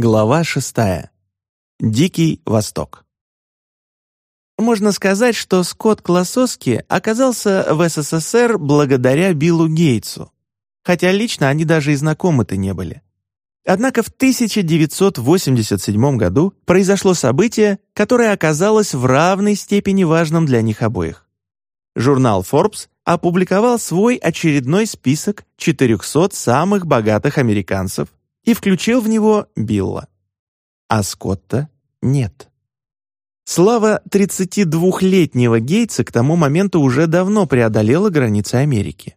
Глава шестая. Дикий Восток. Можно сказать, что Скотт Классоски оказался в СССР благодаря Биллу Гейтсу, хотя лично они даже и знакомы-то не были. Однако в 1987 году произошло событие, которое оказалось в равной степени важным для них обоих. Журнал Forbes опубликовал свой очередной список 400 самых богатых американцев и включил в него Билла. А Скотта нет. Слава 32-летнего Гейтса к тому моменту уже давно преодолела границы Америки.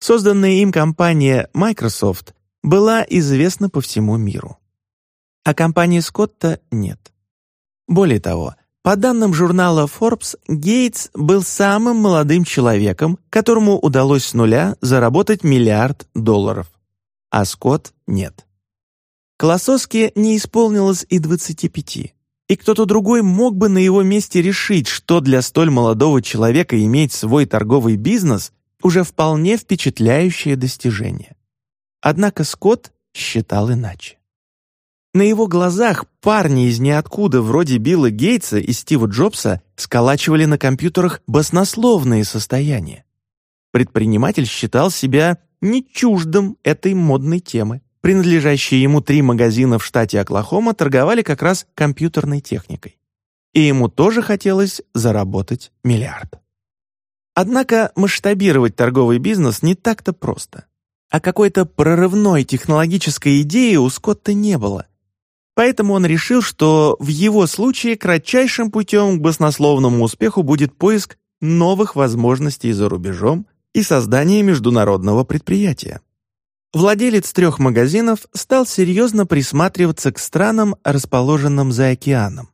Созданная им компания Microsoft была известна по всему миру. А компании Скотта нет. Более того, по данным журнала Forbes, Гейтс был самым молодым человеком, которому удалось с нуля заработать миллиард долларов. А Скотт нет. Колосовски не исполнилось и 25 и кто-то другой мог бы на его месте решить, что для столь молодого человека иметь свой торговый бизнес уже вполне впечатляющее достижение. Однако Скотт считал иначе. На его глазах парни из ниоткуда вроде Билла Гейтса и Стива Джобса сколачивали на компьютерах баснословные состояния. Предприниматель считал себя не чуждым этой модной темы. Принадлежащие ему три магазина в штате Оклахома торговали как раз компьютерной техникой. И ему тоже хотелось заработать миллиард. Однако масштабировать торговый бизнес не так-то просто. А какой-то прорывной технологической идеи у Скотта не было. Поэтому он решил, что в его случае кратчайшим путем к баснословному успеху будет поиск новых возможностей за рубежом и создание международного предприятия. Владелец трех магазинов стал серьезно присматриваться к странам, расположенным за океаном.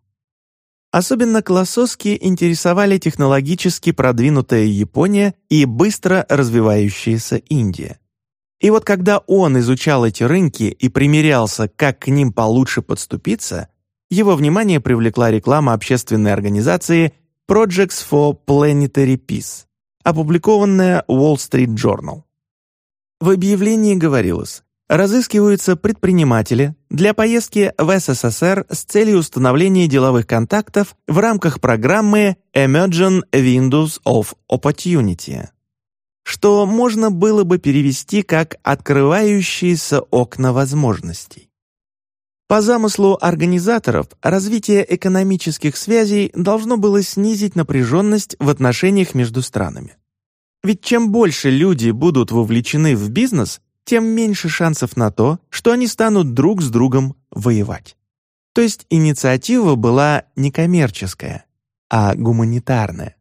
Особенно Колосовски интересовали технологически продвинутая Япония и быстро развивающаяся Индия. И вот когда он изучал эти рынки и примерялся, как к ним получше подступиться, его внимание привлекла реклама общественной организации Projects for Planetary Peace, опубликованная Wall Street Journal. В объявлении говорилось, разыскиваются предприниматели для поездки в СССР с целью установления деловых контактов в рамках программы Emerging Windows of Opportunity, что можно было бы перевести как «открывающиеся окна возможностей». По замыслу организаторов, развитие экономических связей должно было снизить напряженность в отношениях между странами. Ведь чем больше люди будут вовлечены в бизнес, тем меньше шансов на то, что они станут друг с другом воевать. То есть инициатива была не коммерческая, а гуманитарная.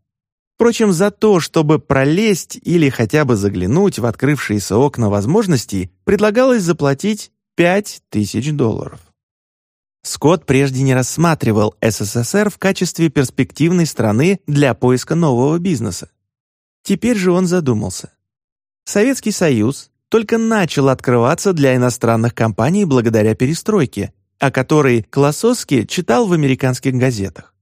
Впрочем, за то, чтобы пролезть или хотя бы заглянуть в открывшиеся окна возможностей, предлагалось заплатить 5000 долларов. Скотт прежде не рассматривал СССР в качестве перспективной страны для поиска нового бизнеса. Теперь же он задумался. Советский Союз только начал открываться для иностранных компаний благодаря перестройке, о которой Колосовский читал в американских газетах.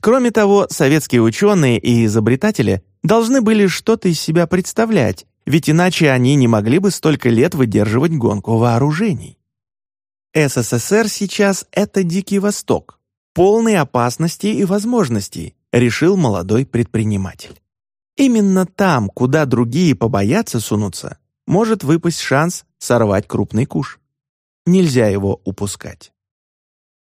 Кроме того, советские ученые и изобретатели должны были что-то из себя представлять, ведь иначе они не могли бы столько лет выдерживать гонку вооружений. СССР сейчас — это Дикий Восток, полный опасностей и возможностей, решил молодой предприниматель. Именно там, куда другие побоятся сунуться, может выпасть шанс сорвать крупный куш. Нельзя его упускать.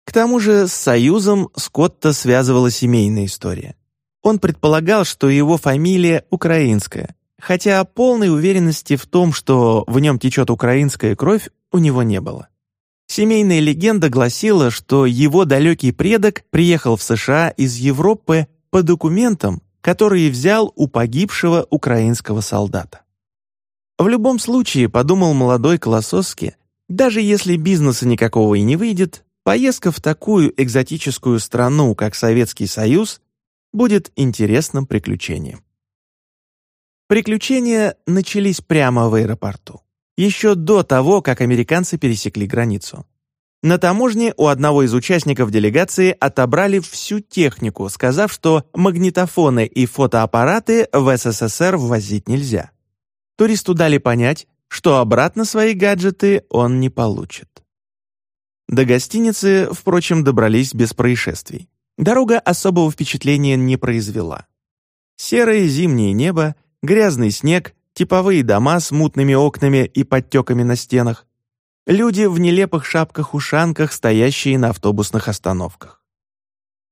К тому же с Союзом Скотта связывала семейная история. Он предполагал, что его фамилия украинская, хотя полной уверенности в том, что в нем течет украинская кровь, у него не было. Семейная легенда гласила, что его далекий предок приехал в США из Европы по документам, которые взял у погибшего украинского солдата. В любом случае, подумал молодой Колосовский, даже если бизнеса никакого и не выйдет, поездка в такую экзотическую страну, как Советский Союз, будет интересным приключением. Приключения начались прямо в аэропорту, еще до того, как американцы пересекли границу. На таможне у одного из участников делегации отобрали всю технику, сказав, что магнитофоны и фотоаппараты в СССР ввозить нельзя. Туристу дали понять, что обратно свои гаджеты он не получит. До гостиницы, впрочем, добрались без происшествий. Дорога особого впечатления не произвела. Серое зимнее небо, грязный снег, типовые дома с мутными окнами и подтеками на стенах, люди в нелепых шапках-ушанках, стоящие на автобусных остановках.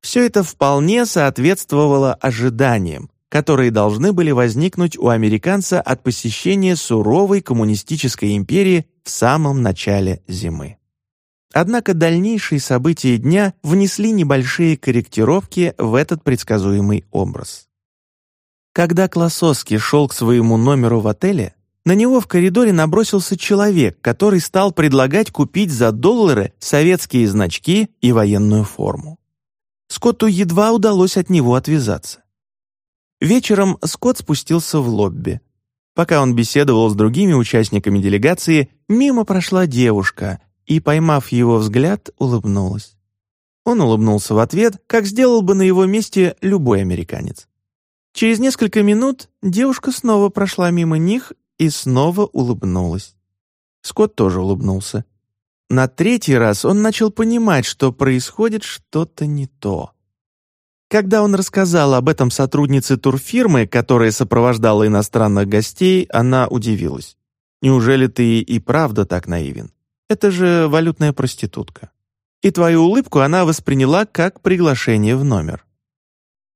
Все это вполне соответствовало ожиданиям, которые должны были возникнуть у американца от посещения суровой коммунистической империи в самом начале зимы. Однако дальнейшие события дня внесли небольшие корректировки в этот предсказуемый образ. Когда Классоский шел к своему номеру в отеле, на него в коридоре набросился человек, который стал предлагать купить за доллары советские значки и военную форму. Скотту едва удалось от него отвязаться. Вечером Скотт спустился в лобби. Пока он беседовал с другими участниками делегации, мимо прошла девушка и, поймав его взгляд, улыбнулась. Он улыбнулся в ответ, как сделал бы на его месте любой американец. Через несколько минут девушка снова прошла мимо них и снова улыбнулась. Скотт тоже улыбнулся. На третий раз он начал понимать, что происходит что-то не то. Когда он рассказал об этом сотруднице турфирмы, которая сопровождала иностранных гостей, она удивилась. «Неужели ты и правда так наивен? Это же валютная проститутка». И твою улыбку она восприняла как приглашение в номер.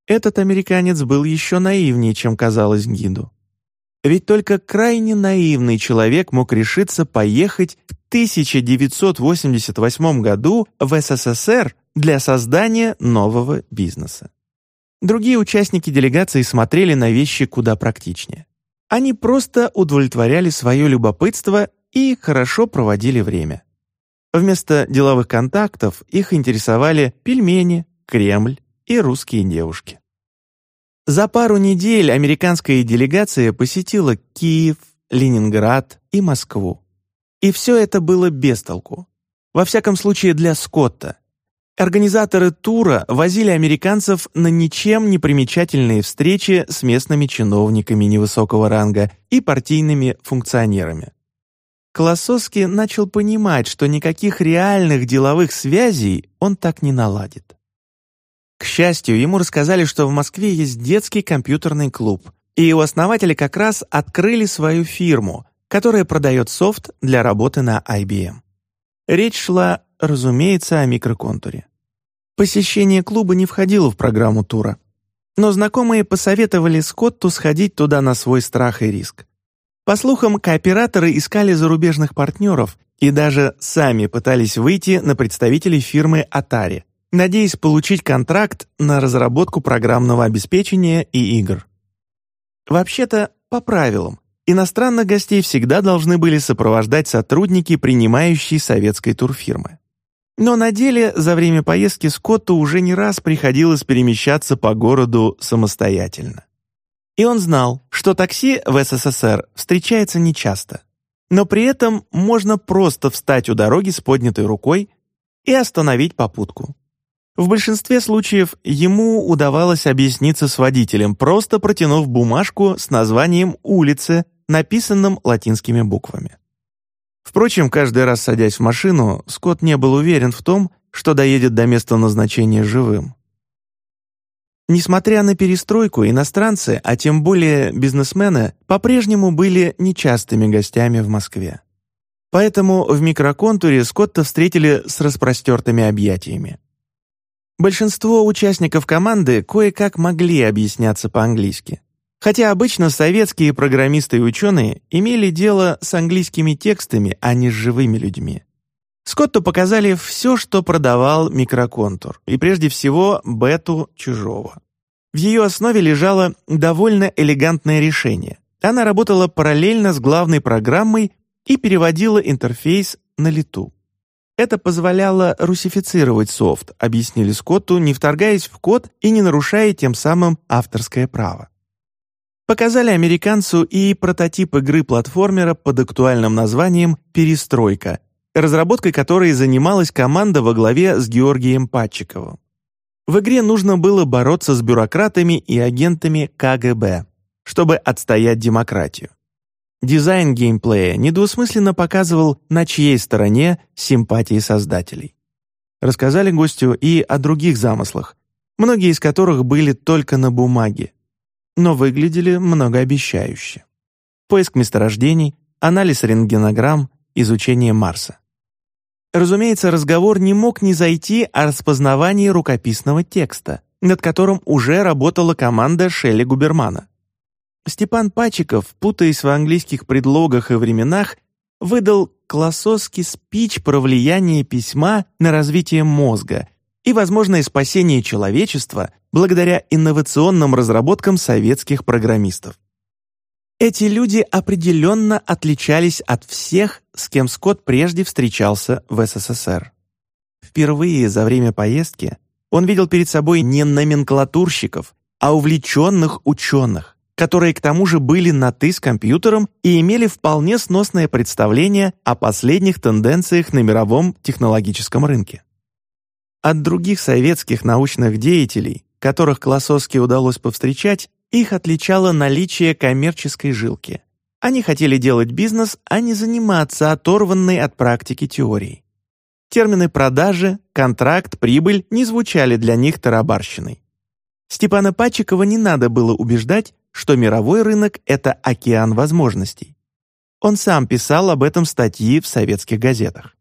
Этот американец был еще наивнее, чем казалось гиду. Ведь только крайне наивный человек мог решиться поехать в 1988 году в СССР для создания нового бизнеса. Другие участники делегации смотрели на вещи куда практичнее. Они просто удовлетворяли свое любопытство и хорошо проводили время. Вместо деловых контактов их интересовали пельмени, Кремль и русские девушки. За пару недель американская делегация посетила Киев, Ленинград и Москву. И все это было без толку. Во всяком случае для Скотта. Организаторы тура возили американцев на ничем не примечательные встречи с местными чиновниками невысокого ранга и партийными функционерами. Колосовский начал понимать, что никаких реальных деловых связей он так не наладит. К счастью, ему рассказали, что в Москве есть детский компьютерный клуб, и его основатели как раз открыли свою фирму, которая продает софт для работы на IBM. Речь шла, разумеется, о микроконтуре. Посещение клуба не входило в программу тура, но знакомые посоветовали Скотту сходить туда на свой страх и риск. По слухам, кооператоры искали зарубежных партнеров и даже сами пытались выйти на представителей фирмы Atari – надеясь получить контракт на разработку программного обеспечения и игр. Вообще-то, по правилам, иностранных гостей всегда должны были сопровождать сотрудники принимающей советской турфирмы. Но на деле за время поездки Скотту уже не раз приходилось перемещаться по городу самостоятельно. И он знал, что такси в СССР встречается нечасто. Но при этом можно просто встать у дороги с поднятой рукой и остановить попутку. В большинстве случаев ему удавалось объясниться с водителем, просто протянув бумажку с названием улицы, написанным латинскими буквами. Впрочем, каждый раз садясь в машину, Скотт не был уверен в том, что доедет до места назначения живым. Несмотря на перестройку, иностранцы, а тем более бизнесмены, по-прежнему были нечастыми гостями в Москве. Поэтому в микроконтуре Скотта встретили с распростертыми объятиями. Большинство участников команды кое-как могли объясняться по-английски. Хотя обычно советские программисты и ученые имели дело с английскими текстами, а не с живыми людьми. Скотту показали все, что продавал микроконтур, и прежде всего бету чужого. В ее основе лежало довольно элегантное решение. Она работала параллельно с главной программой и переводила интерфейс на лету. Это позволяло русифицировать софт, объяснили Скотту, не вторгаясь в код и не нарушая тем самым авторское право. Показали американцу и прототип игры-платформера под актуальным названием «Перестройка», разработкой которой занималась команда во главе с Георгием Патчиковым. В игре нужно было бороться с бюрократами и агентами КГБ, чтобы отстоять демократию. Дизайн геймплея недвусмысленно показывал, на чьей стороне симпатии создателей. Рассказали гостю и о других замыслах, многие из которых были только на бумаге, но выглядели многообещающе. Поиск месторождений, анализ рентгенограмм, изучение Марса. Разумеется, разговор не мог не зайти о распознавании рукописного текста, над которым уже работала команда Шелли Губермана. Степан Пачиков, путаясь в английских предлогах и временах, выдал классовский спич про влияние письма на развитие мозга и возможное спасение человечества благодаря инновационным разработкам советских программистов. Эти люди определенно отличались от всех, с кем Скотт прежде встречался в СССР. Впервые за время поездки он видел перед собой не номенклатурщиков, а увлеченных ученых, которые к тому же были на «ты» с компьютером и имели вполне сносное представление о последних тенденциях на мировом технологическом рынке. От других советских научных деятелей, которых Колосовски удалось повстречать, их отличало наличие коммерческой жилки. Они хотели делать бизнес, а не заниматься оторванной от практики теорией. Термины продажи, контракт, прибыль не звучали для них тарабарщиной. Степана Пачикова не надо было убеждать, что мировой рынок — это океан возможностей. Он сам писал об этом статьи в советских газетах.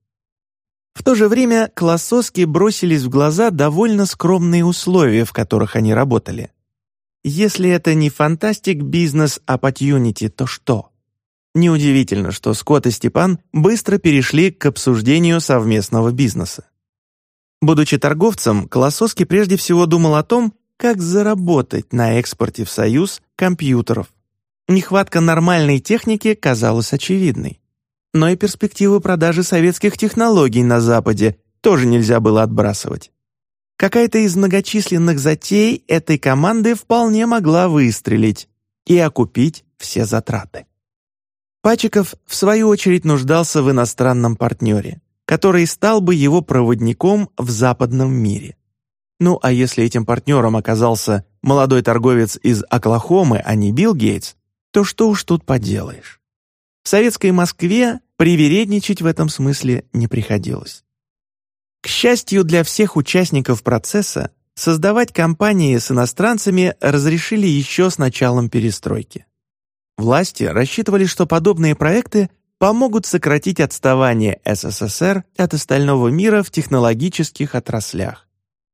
В то же время Колосовские бросились в глаза довольно скромные условия, в которых они работали. Если это не фантастик бизнес opportunity, то что? Неудивительно, что Скотт и Степан быстро перешли к обсуждению совместного бизнеса. Будучи торговцем, Колосовский прежде всего думал о том, как заработать на экспорте в Союз компьютеров. Нехватка нормальной техники казалась очевидной. Но и перспективы продажи советских технологий на Западе тоже нельзя было отбрасывать. Какая-то из многочисленных затей этой команды вполне могла выстрелить и окупить все затраты. Пачиков, в свою очередь, нуждался в иностранном партнере, который стал бы его проводником в западном мире. Ну а если этим партнером оказался молодой торговец из Оклахомы, а не Билл Гейтс, то что уж тут поделаешь. В советской Москве привередничать в этом смысле не приходилось. К счастью для всех участников процесса, создавать компании с иностранцами разрешили еще с началом перестройки. Власти рассчитывали, что подобные проекты помогут сократить отставание СССР от остального мира в технологических отраслях.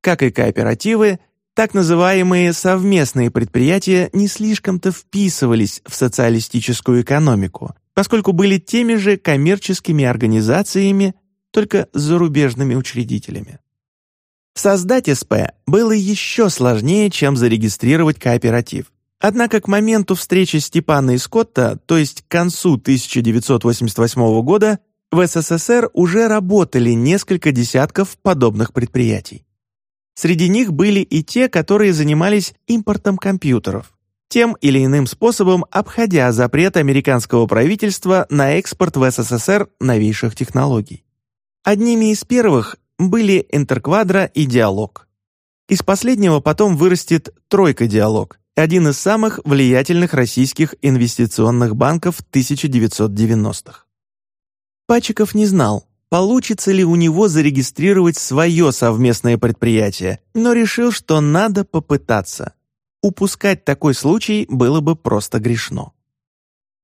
Как и кооперативы, так называемые совместные предприятия не слишком-то вписывались в социалистическую экономику, поскольку были теми же коммерческими организациями, только с зарубежными учредителями. Создать СП было еще сложнее, чем зарегистрировать кооператив. Однако к моменту встречи Степана и Скотта, то есть к концу 1988 года, в СССР уже работали несколько десятков подобных предприятий. Среди них были и те, которые занимались импортом компьютеров, тем или иным способом обходя запрет американского правительства на экспорт в СССР новейших технологий. Одними из первых были Интерквадро и Диалог. Из последнего потом вырастет Тройка Диалог, один из самых влиятельных российских инвестиционных банков 1990-х. Пачиков не знал, получится ли у него зарегистрировать свое совместное предприятие, но решил, что надо попытаться. Упускать такой случай было бы просто грешно.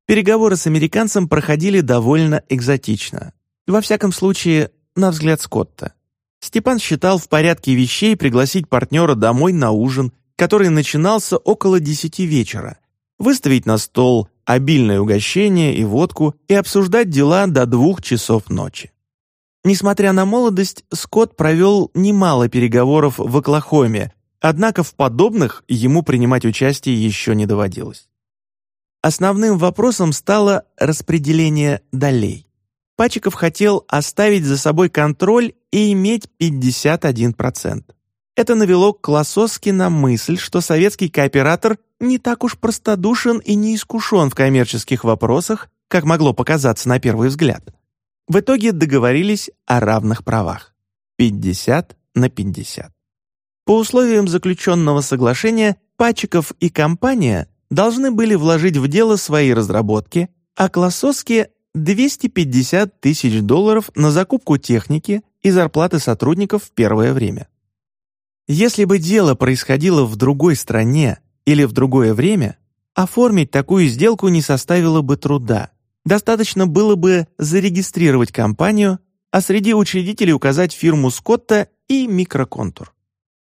Переговоры с американцем проходили довольно экзотично. Во всяком случае, на взгляд Скотта. Степан считал в порядке вещей пригласить партнера домой на ужин, который начинался около десяти вечера, выставить на стол обильное угощение и водку и обсуждать дела до двух часов ночи. Несмотря на молодость, Скотт провел немало переговоров в Оклахоме, однако в подобных ему принимать участие еще не доводилось. Основным вопросом стало распределение долей. Пачиков хотел оставить за собой контроль и иметь 51%. Это навело Классоски на мысль, что советский кооператор не так уж простодушен и не искушен в коммерческих вопросах, как могло показаться на первый взгляд. В итоге договорились о равных правах. 50 на 50. По условиям заключенного соглашения, Пачиков и компания должны были вложить в дело свои разработки, а Классовски 250 тысяч долларов на закупку техники и зарплаты сотрудников в первое время. Если бы дело происходило в другой стране или в другое время, оформить такую сделку не составило бы труда. Достаточно было бы зарегистрировать компанию, а среди учредителей указать фирму Скотта и микроконтур.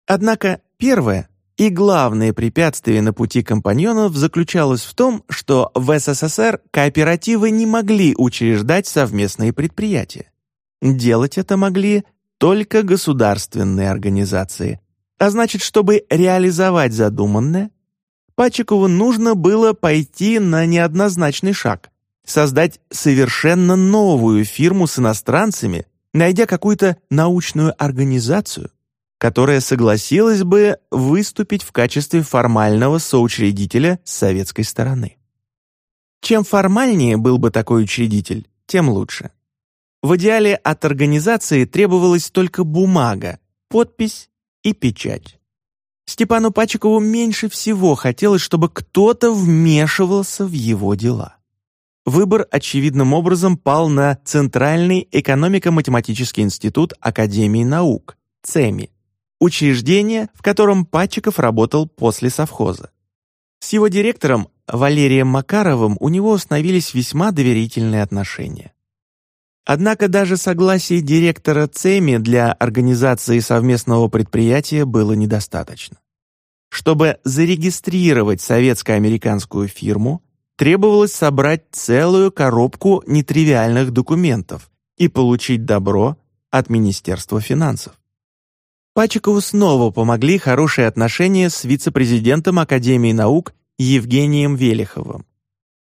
Однако первое и главное препятствие на пути компаньонов заключалось в том, что в СССР кооперативы не могли учреждать совместные предприятия. Делать это могли только государственные организации. А значит, чтобы реализовать задуманное, Пачикову нужно было пойти на неоднозначный шаг, создать совершенно новую фирму с иностранцами, найдя какую-то научную организацию, которая согласилась бы выступить в качестве формального соучредителя с советской стороны. Чем формальнее был бы такой учредитель, тем лучше. В идеале от организации требовалась только бумага, подпись и печать. Степану Пачикову меньше всего хотелось, чтобы кто-то вмешивался в его дела. Выбор очевидным образом пал на Центральный экономико-математический институт Академии наук, ЦЕМИ, учреждение, в котором Патчиков работал после совхоза. С его директором Валерием Макаровым у него установились весьма доверительные отношения. Однако даже согласие директора ЦЕМИ для организации совместного предприятия было недостаточно. Чтобы зарегистрировать советско-американскую фирму, требовалось собрать целую коробку нетривиальных документов и получить добро от Министерства финансов. Пачикову снова помогли хорошие отношения с вице-президентом Академии наук Евгением Велиховым.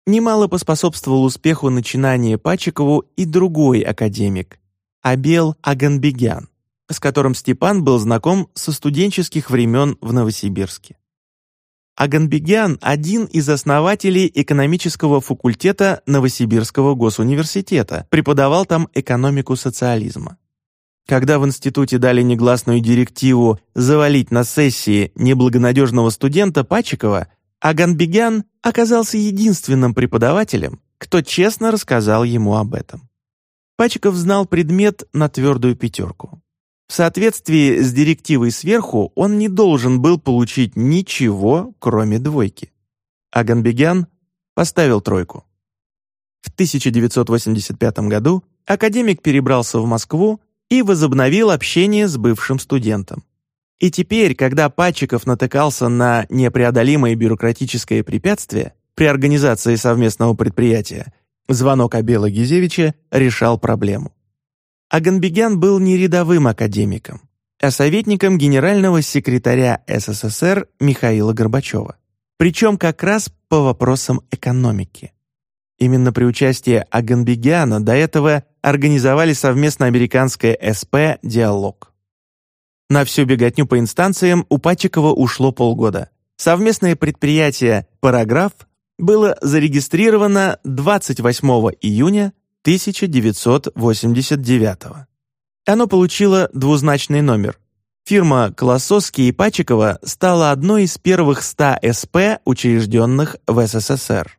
Немало поспособствовал успеху начинания Пачикову и другой академик – Абел Аганбегян, с которым Степан был знаком со студенческих времен в Новосибирске. Аганбегян – один из основателей экономического факультета Новосибирского госуниверситета, преподавал там экономику социализма. Когда в институте дали негласную директиву завалить на сессии неблагонадежного студента Пачикова, Аганбегян оказался единственным преподавателем, кто честно рассказал ему об этом. Пачиков знал предмет на твердую пятерку. В соответствии с директивой сверху он не должен был получить ничего, кроме двойки. Аганбегян поставил тройку. В 1985 году академик перебрался в Москву и возобновил общение с бывшим студентом. И теперь, когда Патчиков натыкался на непреодолимое бюрократическое препятствие при организации совместного предприятия, звонок Абела Гизевича решал проблему. Аганбегян был не рядовым академиком, а советником генерального секретаря СССР Михаила Горбачева. Причем как раз по вопросам экономики. Именно при участии Аганбегяна до этого организовали совместно американское СП «Диалог». На всю беготню по инстанциям у Патчикова ушло полгода. Совместное предприятие «Параграф» было зарегистрировано 28 июня 1989 Оно получило двузначный номер. Фирма Колосовский и Пачикова стала одной из первых 100 СП, учрежденных в СССР.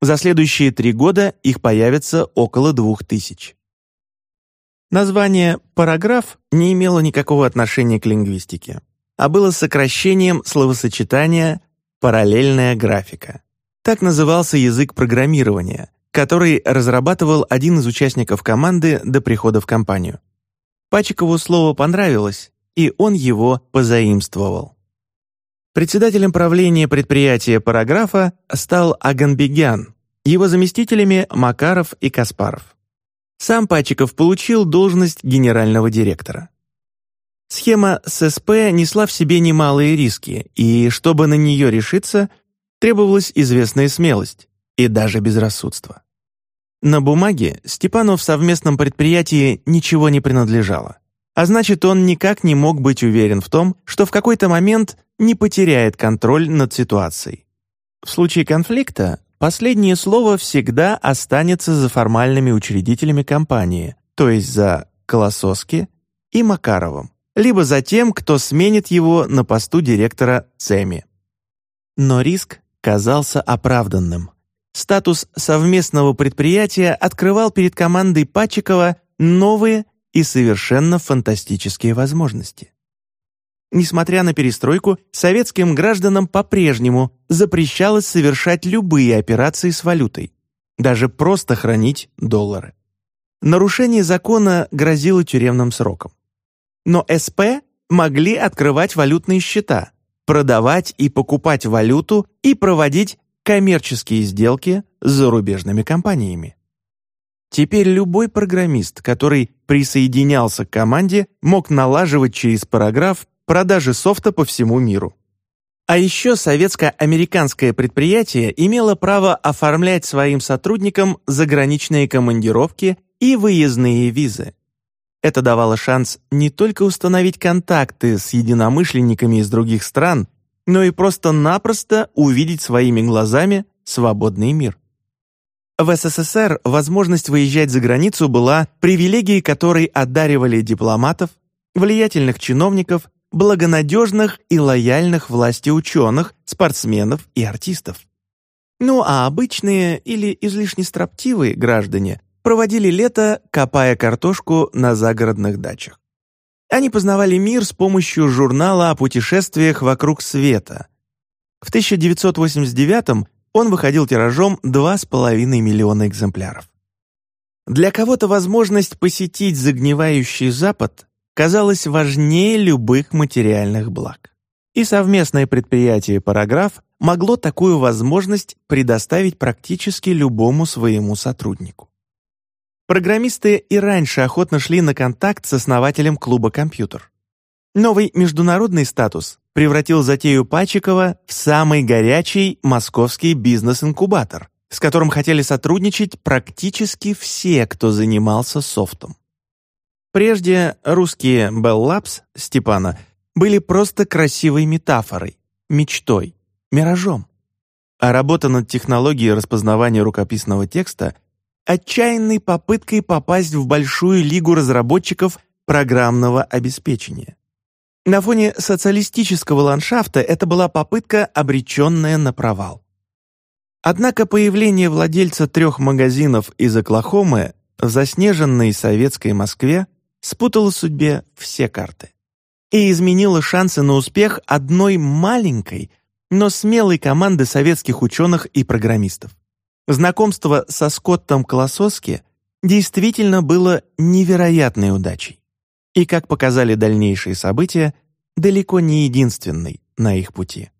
За следующие три года их появится около двух тысяч. Название «параграф» не имело никакого отношения к лингвистике, а было сокращением словосочетания «параллельная графика». Так назывался язык программирования, который разрабатывал один из участников команды до прихода в компанию. Пачикову слово понравилось, и он его позаимствовал. Председателем правления предприятия «Параграфа» стал Аганбегян, его заместителями Макаров и Каспаров. Сам Пачиков получил должность генерального директора. Схема с СП несла в себе немалые риски, и чтобы на нее решиться, требовалась известная смелость и даже безрассудство. На бумаге Степану в совместном предприятии ничего не принадлежало. А значит, он никак не мог быть уверен в том, что в какой-то момент не потеряет контроль над ситуацией. В случае конфликта последнее слово всегда останется за формальными учредителями компании, то есть за Колососки и Макаровым, либо за тем, кто сменит его на посту директора ЦЕМИ. Но риск казался оправданным. Статус совместного предприятия открывал перед командой Пачикова новые и совершенно фантастические возможности. Несмотря на перестройку, советским гражданам по-прежнему запрещалось совершать любые операции с валютой, даже просто хранить доллары. Нарушение закона грозило тюремным сроком. Но СП могли открывать валютные счета, продавать и покупать валюту и проводить коммерческие сделки с зарубежными компаниями. Теперь любой программист, который присоединялся к команде, мог налаживать через параграф продажи софта по всему миру. А еще советско-американское предприятие имело право оформлять своим сотрудникам заграничные командировки и выездные визы. Это давало шанс не только установить контакты с единомышленниками из других стран, но и просто-напросто увидеть своими глазами свободный мир. В СССР возможность выезжать за границу была привилегией, которой одаривали дипломатов, влиятельных чиновников, благонадежных и лояльных власти ученых, спортсменов и артистов. Ну а обычные или излишне строптивые граждане проводили лето, копая картошку на загородных дачах. Они познавали мир с помощью журнала о путешествиях вокруг света. В 1989 он выходил тиражом 2,5 миллиона экземпляров. Для кого-то возможность посетить загнивающий Запад казалась важнее любых материальных благ. И совместное предприятие «Параграф» могло такую возможность предоставить практически любому своему сотруднику. Программисты и раньше охотно шли на контакт с основателем клуба «Компьютер». Новый международный статус превратил затею Пачикова в самый горячий московский бизнес-инкубатор, с которым хотели сотрудничать практически все, кто занимался софтом. Прежде русские Bell Labs Степана были просто красивой метафорой, мечтой, миражом. А работа над технологией распознавания рукописного текста отчаянной попыткой попасть в большую лигу разработчиков программного обеспечения. На фоне социалистического ландшафта это была попытка, обреченная на провал. Однако появление владельца трех магазинов из Оклахомы в заснеженной советской Москве спутало судьбе все карты и изменило шансы на успех одной маленькой, но смелой команды советских ученых и программистов. Знакомство со Скоттом Колососки действительно было невероятной удачей. И, как показали дальнейшие события, далеко не единственной на их пути.